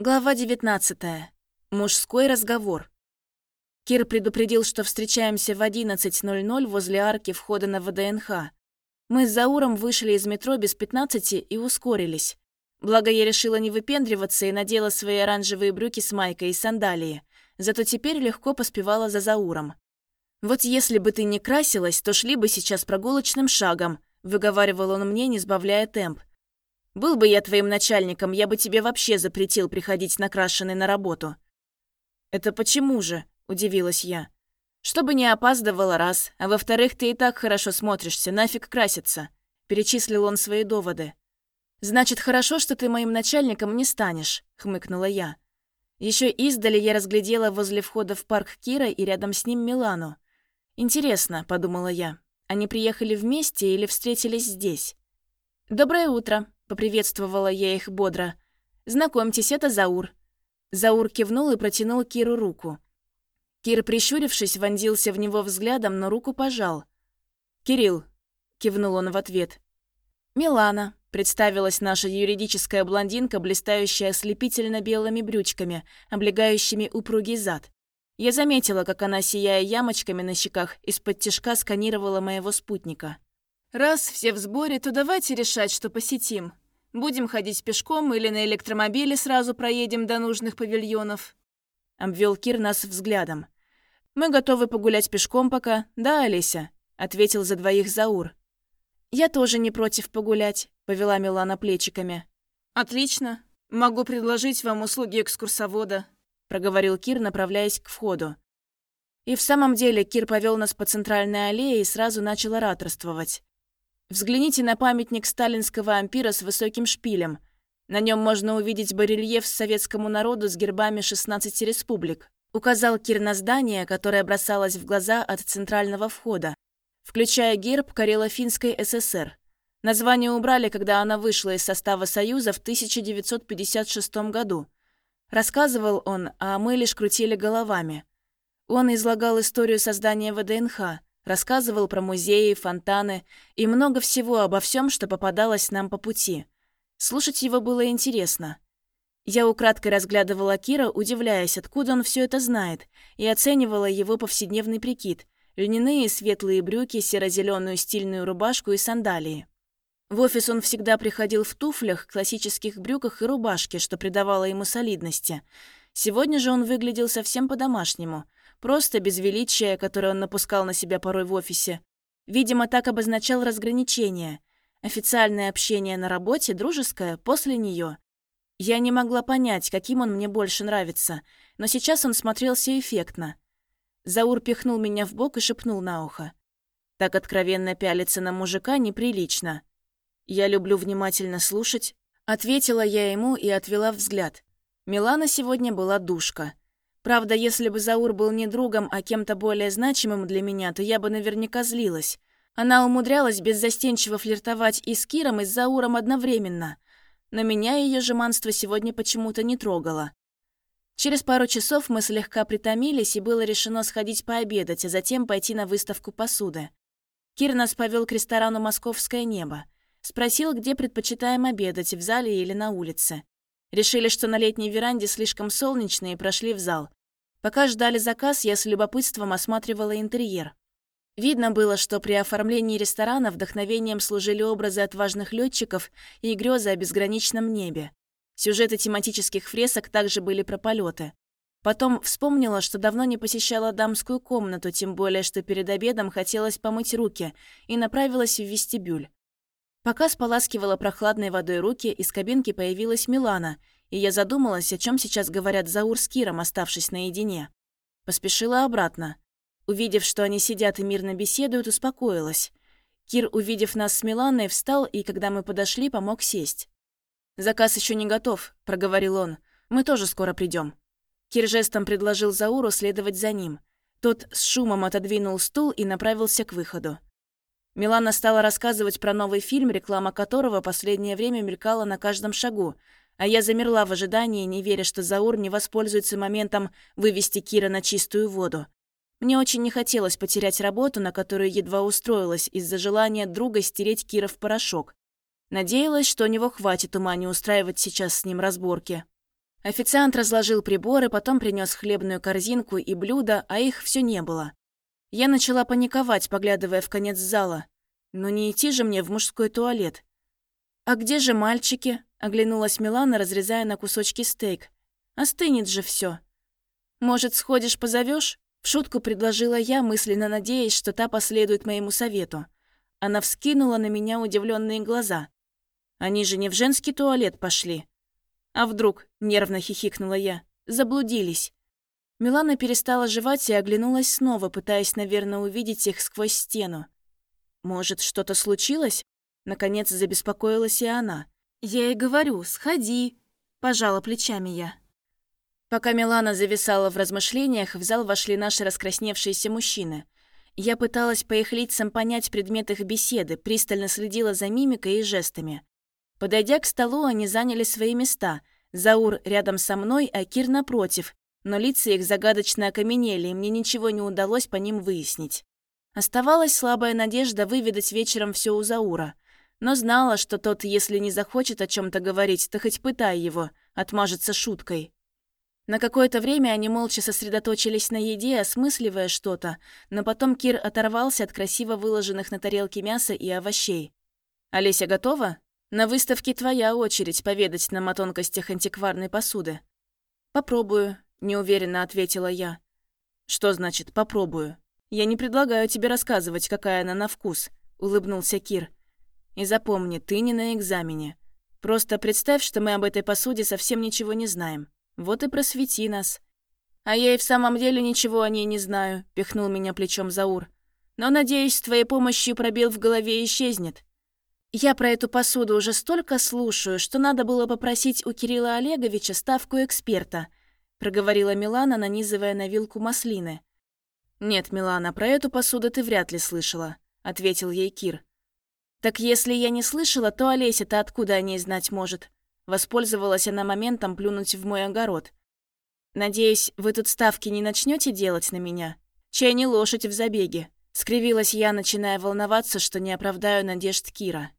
Глава 19. Мужской разговор. Кир предупредил, что встречаемся в 11.00 возле арки входа на ВДНХ. Мы с Зауром вышли из метро без 15 и ускорились. Благо, я решила не выпендриваться и надела свои оранжевые брюки с майкой и сандалии. Зато теперь легко поспевала за Зауром. «Вот если бы ты не красилась, то шли бы сейчас прогулочным шагом», выговаривал он мне, не сбавляя темп. Был бы я твоим начальником, я бы тебе вообще запретил приходить накрашенной на работу». «Это почему же?» – удивилась я. «Чтобы не опаздывала раз, а во-вторых, ты и так хорошо смотришься, нафиг краситься», – перечислил он свои доводы. «Значит, хорошо, что ты моим начальником не станешь», – хмыкнула я. Еще издали я разглядела возле входа в парк Кира и рядом с ним Милану. «Интересно», – подумала я, – они приехали вместе или встретились здесь? «Доброе утро», — поприветствовала я их бодро. «Знакомьтесь, это Заур». Заур кивнул и протянул Киру руку. Кир, прищурившись, вонзился в него взглядом, но руку пожал. «Кирилл», — кивнул он в ответ. «Милана», — представилась наша юридическая блондинка, блистающая ослепительно белыми брючками, облегающими упругий зад. Я заметила, как она, сияя ямочками на щеках, из-под тишка сканировала моего спутника. Раз все в сборе, то давайте решать, что посетим. Будем ходить пешком или на электромобиле сразу проедем до нужных павильонов. Обвел Кир нас взглядом. Мы готовы погулять пешком пока, да, Олеся? Ответил за двоих Заур. Я тоже не против погулять, повела Милана плечиками. Отлично. Могу предложить вам услуги экскурсовода, проговорил Кир, направляясь к входу. И в самом деле Кир повел нас по центральной аллее и сразу начал ораторствовать. Взгляните на памятник сталинского ампира с высоким шпилем. На нем можно увидеть барельеф советскому народу с гербами 16 республик. Указал Кир на здание, которое бросалось в глаза от центрального входа, включая герб Карело-Финской ССР. Название убрали, когда она вышла из состава Союза в 1956 году. Рассказывал он, а мы лишь крутили головами. Он излагал историю создания ВДНХ, Рассказывал про музеи, фонтаны и много всего обо всем, что попадалось нам по пути. Слушать его было интересно. Я украдкой разглядывала Кира, удивляясь, откуда он все это знает, и оценивала его повседневный прикид – льняные светлые брюки, серо-зеленую стильную рубашку и сандалии. В офис он всегда приходил в туфлях, классических брюках и рубашке, что придавало ему солидности. Сегодня же он выглядел совсем по-домашнему – Просто без величия, которое он напускал на себя порой в офисе. Видимо, так обозначал разграничение. Официальное общение на работе, дружеское, после нее. Я не могла понять, каким он мне больше нравится, но сейчас он смотрелся эффектно. Заур пихнул меня в бок и шепнул на ухо. Так откровенно пялиться на мужика неприлично. Я люблю внимательно слушать. Ответила я ему и отвела взгляд. Милана сегодня была душка. Правда, если бы Заур был не другом, а кем-то более значимым для меня, то я бы наверняка злилась. Она умудрялась беззастенчиво флиртовать и с Киром, и с Зауром одновременно. Но меня ее жеманство сегодня почему-то не трогало. Через пару часов мы слегка притомились, и было решено сходить пообедать, а затем пойти на выставку посуды. Кир нас повел к ресторану «Московское небо». Спросил, где предпочитаем обедать, в зале или на улице. Решили, что на летней веранде слишком солнечно, и прошли в зал. Пока ждали заказ, я с любопытством осматривала интерьер. Видно было, что при оформлении ресторана вдохновением служили образы отважных летчиков и грезы о безграничном небе. Сюжеты тематических фресок также были про полеты. Потом вспомнила, что давно не посещала дамскую комнату, тем более, что перед обедом хотелось помыть руки, и направилась в вестибюль. Пока споласкивала прохладной водой руки, из кабинки появилась Милана, и я задумалась, о чем сейчас говорят Заур с Киром, оставшись наедине. Поспешила обратно. Увидев, что они сидят и мирно беседуют, успокоилась. Кир, увидев нас с Миланой, встал и, когда мы подошли, помог сесть. «Заказ еще не готов», — проговорил он. «Мы тоже скоро придем. Кир жестом предложил Зауру следовать за ним. Тот с шумом отодвинул стул и направился к выходу. Милана стала рассказывать про новый фильм, реклама которого последнее время мелькала на каждом шагу, а я замерла в ожидании, не веря, что Заур не воспользуется моментом вывести Кира на чистую воду. Мне очень не хотелось потерять работу, на которую едва устроилась, из-за желания друга стереть Кира в порошок. Надеялась, что у него хватит ума не устраивать сейчас с ним разборки. Официант разложил приборы, потом принес хлебную корзинку и блюдо, а их все не было. Я начала паниковать, поглядывая в конец зала. Но не идти же мне в мужской туалет. «А где же мальчики?» – оглянулась Милана, разрезая на кусочки стейк. «Остынет же все. Может, сходишь, позовешь? В шутку предложила я, мысленно надеясь, что та последует моему совету. Она вскинула на меня удивленные глаза. «Они же не в женский туалет пошли». «А вдруг?» – нервно хихикнула я. «Заблудились». Милана перестала жевать и оглянулась снова, пытаясь, наверное, увидеть их сквозь стену. «Может, что-то случилось?» Наконец забеспокоилась и она. «Я ей говорю, сходи», – пожала плечами я. Пока Милана зависала в размышлениях, в зал вошли наши раскрасневшиеся мужчины. Я пыталась по их лицам понять предмет их беседы, пристально следила за мимикой и жестами. Подойдя к столу, они заняли свои места. Заур рядом со мной, а Кир напротив, но лица их загадочно окаменели, и мне ничего не удалось по ним выяснить. Оставалась слабая надежда выведать вечером все у Заура. Но знала, что тот, если не захочет о чем то говорить, то хоть пытай его, отмажется шуткой. На какое-то время они молча сосредоточились на еде, осмысливая что-то, но потом Кир оторвался от красиво выложенных на тарелке мяса и овощей. «Олеся готова? На выставке твоя очередь поведать нам о тонкостях антикварной посуды». «Попробую», — неуверенно ответила я. «Что значит «попробую»? Я не предлагаю тебе рассказывать, какая она на вкус», — улыбнулся Кир. «И запомни, ты не на экзамене. Просто представь, что мы об этой посуде совсем ничего не знаем. Вот и просвети нас». «А я и в самом деле ничего о ней не знаю», — пихнул меня плечом Заур. «Но, надеюсь, с твоей помощью пробел в голове исчезнет. Я про эту посуду уже столько слушаю, что надо было попросить у Кирилла Олеговича ставку эксперта», — проговорила Милана, нанизывая на вилку маслины. «Нет, Милана, про эту посуду ты вряд ли слышала», — ответил ей Кир. «Так если я не слышала, то Олеся-то откуда о ней знать может?» Воспользовалась она моментом плюнуть в мой огород. «Надеюсь, вы тут ставки не начнете делать на меня? Чай не лошадь в забеге?» Скривилась я, начиная волноваться, что не оправдаю надежд Кира.